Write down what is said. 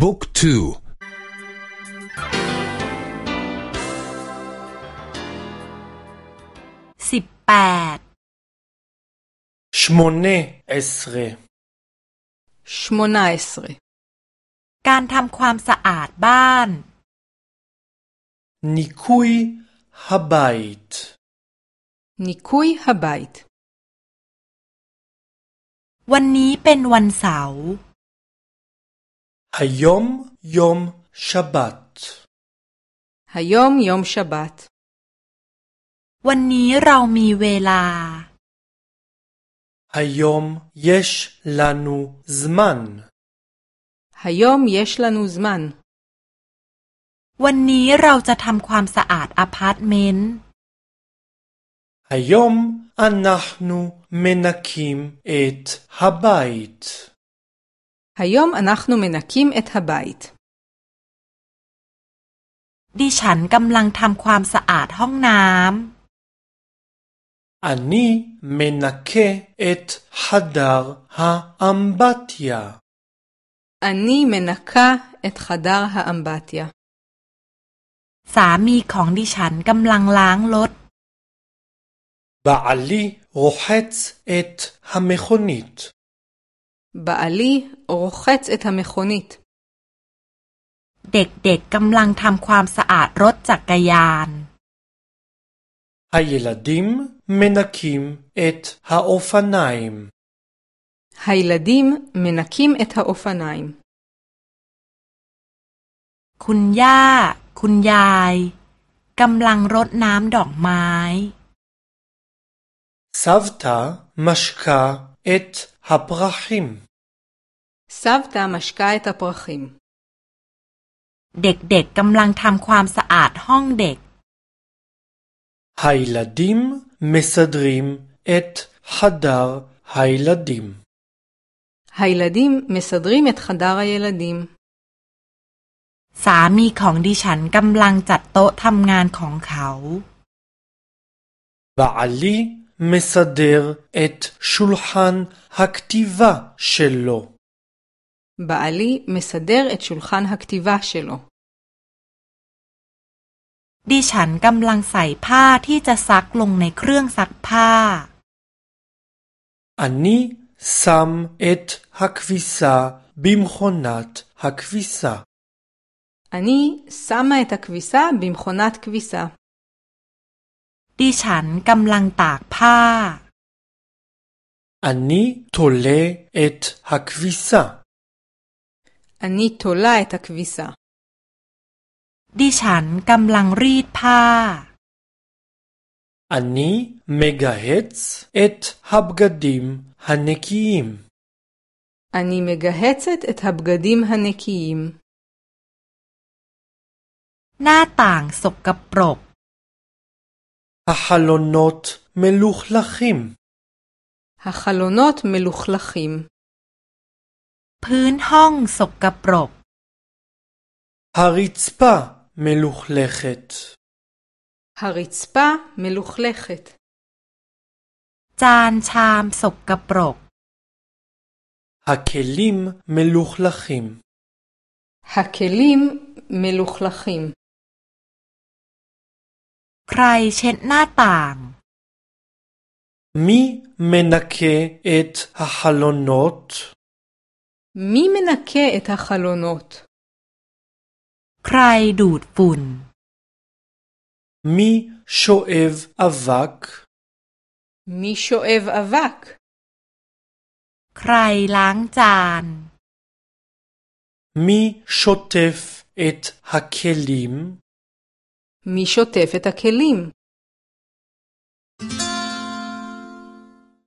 บุ๊กทู สิบแปดชมเนเอสเรชมนาเอสเรการทำความสะอาดบ้าน นิคุยฮาบายต์นิคุยฮาบายต์วันนี้เป็นวันเสาร์ היום יום שבת. היום יום שבת. วันนี้เรามีเวลา היום יש לנו זמן. היום יש לנו זמן. วันนี้เราจะทำความสะอาดอพาร์ตเมนต์ היום אנחנו מנקים את הבית. היום אנחנו מנקים את הבית. ดิฉันกำลังทำความสะอาดห้องน้ำ אני מנקה את חדר האמבטיה. אני מנקה את חדר האמבטיה. สามีของดิฉันกำลังล้างรถ בעלי רוחץ את המכונית. בעלי רוחץ את המכונית. เด็กๆกำลังทำความสะอาดรถจักรยาน הילדים מנקים את האופניים. הילדים מנקים את האופניים. คุณย่าคุณยายกำลังรดน้ำดอกไม้ סבתא משקה את הפרחים. סבתא משקה את הפרחים. เด็กๆกำลังทำความสะอาดห้องเด็ก הילדים מסדרים את חדר הילדים. הילדים מסדרים את חדר הילדים. สามีของดิฉันกำลังจัดโต๊ะทำงานของเขา בעלי מסדר את שולחן הכתיבה שלו. בעלי מסדר את שולחן הכתיבה שלו. ดิฉันกำลังใส่ผ้าที่จะซักลงในเครื่องซักผ้า אני שם את הכביסה במכונת הכביסה. אני שמה את הכביסה במכונת כביסה. ดิฉันกำลังตากผ้า อันนี้ทุเลเอตฮักวิซา อันนี้ทุเลเอตฮักวิซา ดิฉันกำลังรีดผ้า อันนี้เมกาเฮตส์เอตฮับกัดิมฮันเนกิมอันนี้เมกาเฮตส์เอตฮับกัดิมฮันเนกิมหน้าต่างสกปรก החלונות מלוכלכים. החלונות מלוכלכים. พื้นห้องสกปรก הרצפה מלוכלכת. הרצפה מלוכלכת. จานชามสกปรก הכלים מלוכלכים. הכלים מלוכלכים. ใครเช็ดหน้าต่าง มีเมนาเคเอตฮาฮโลโนตมีเมนาเคเอตฮาฮโลโนตใครดูดฝุ่น มีโชเอฟอาวักมีโชเอฟอาวักใครล้างจาน มีโชเทฟเอทฮาเคลิม מי שוטף את הכלים?